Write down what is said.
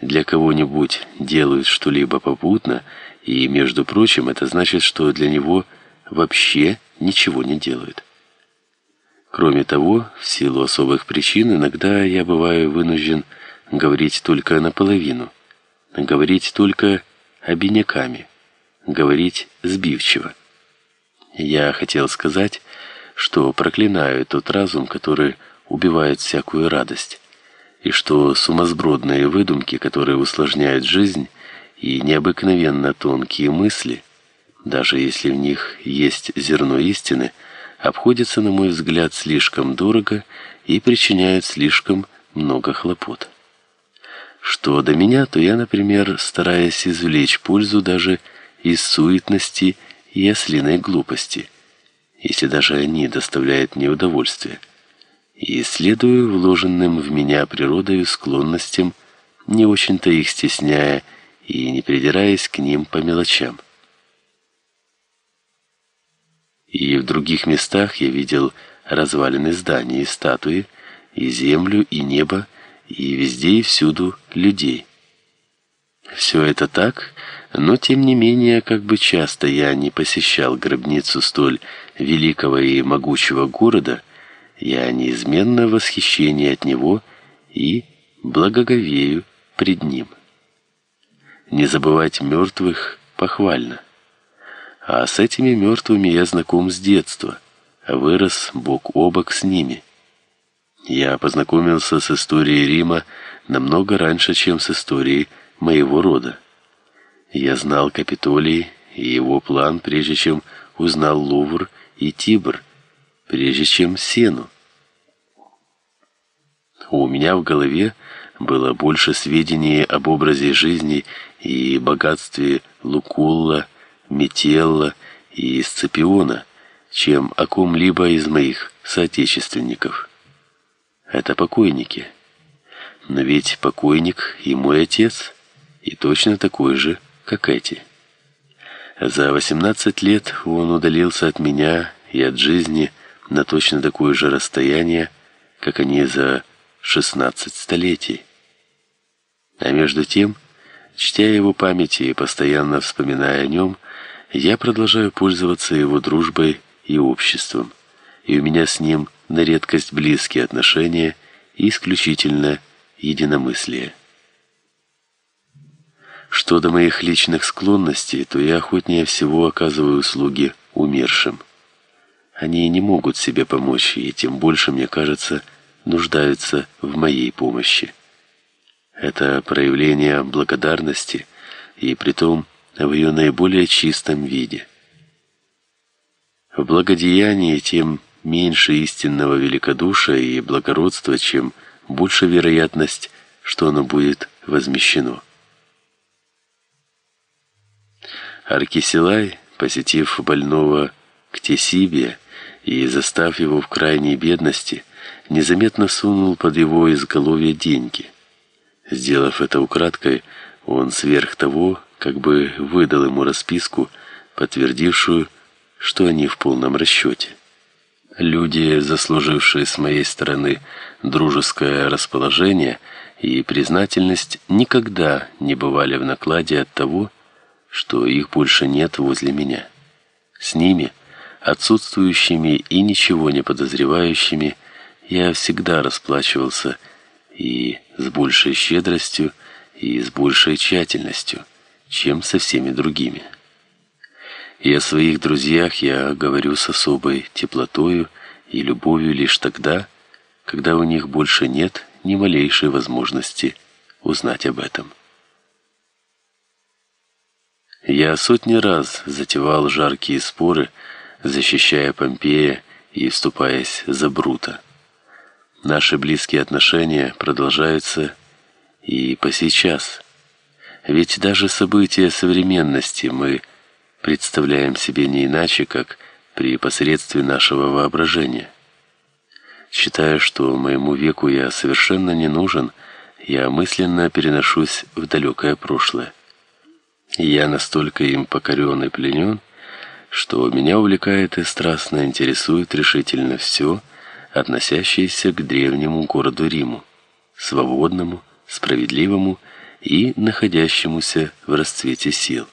для кого-нибудь делают что-либо попутно, и, между прочим, это значит, что для него вообще ничего не делают. Кроме того, в силу особых причин, иногда я бываю вынужден говорить только наполовину, говорить только обиняками, говорить сбивчиво. Я хотел сказать, что проклинаю тот разум, который убивает всякую радость, и что сумасбродные выдумки, которые усложняют жизнь, и необыкновенно тонкие мысли, даже если в них есть зерно истины, обходятся, на мой взгляд, слишком дорого и причиняют слишком много хлопот. Что до меня, то я, например, стараюсь извлечь пользу даже из суетности и ослиной глупости, если даже они доставляют мне удовольствие, и следую вложенным в меня природой склонностям, не очень-то их стесняя и не придираясь к ним по мелочам. И в других местах я видел развалины зданий и статуи, и землю, и небо, и везде и всюду людей. Все это так, но тем не менее, как бы часто я не посещал гробницу столь великого и могучего города, я неизменно в восхищении от него и благоговею пред ним. Не забывать мертвых похвально. А с этими мертвыми я знаком с детства, а вырос бок о бок с ними. Я познакомился с историей Рима намного раньше, чем с историей моего рода. Я знал Капитолий и его план, прежде чем узнал Лувр и Тибр, прежде чем Сену. У меня в голове было больше сведений об образе жизни и богатстве Лукулла, Метелла и Сципиона, чем о ком-либо из моих соотечественников. Это покойники. Но ведь покойник и мой отец, и точно такой же, как эти. За 18 лет он удалился от меня и от жизни на точно такое же расстояние, как они за 16 столетий. А между тем, чтя его памяти и постоянно вспоминая о нем, я продолжаю пользоваться его дружбой и обществом, и у меня с ним на редкость близкие отношения и исключительно единомыслие. Что до моих личных склонностей, то я охотнее всего оказываю услуги умершим. Они не могут себе помочь, и тем больше, мне кажется, нуждаются в моей помощи. Это проявление благодарности, и притом в ее наиболее чистом виде. В благодеянии тем меньше истинного великодушия и благородства, чем больше вероятность, что оно будет возмещено. Аркисилай, посетив больного Ктесибия и застав его в крайней бедности, незаметно сунул под его изголовье деньги. Сделав это украдкой, он сверх того как бы выдал ему расписку, подтвердившую, что они в полном расчете. Люди, заслужившие с моей стороны дружеское расположение и признательность, никогда не бывали в накладе от того, что их больше нет возле меня. С ними, отсутствующими и ничего не подозревающими, я всегда расплачивался и с большей щедростью, и с большей тщательностью чем со всеми другими. И о своих друзьях я говорю с особой теплотою и любовью лишь тогда, когда у них больше нет ни малейшей возможности узнать об этом. Я сотни раз затевал жаркие споры, защищая Помпея и вступаясь за Брута. Наши близкие отношения продолжаются и по сейчас. Ведь даже события современности мы представляем себе не иначе, как при посредстве нашего воображения. Считая, что моему веку я совершенно не нужен, я мысленно переношусь в далекое прошлое. я настолько им покорен и пленен, что меня увлекает и страстно интересует решительно все, относящееся к древнему городу Риму, свободному, справедливому и находящемуся в расцвете сил.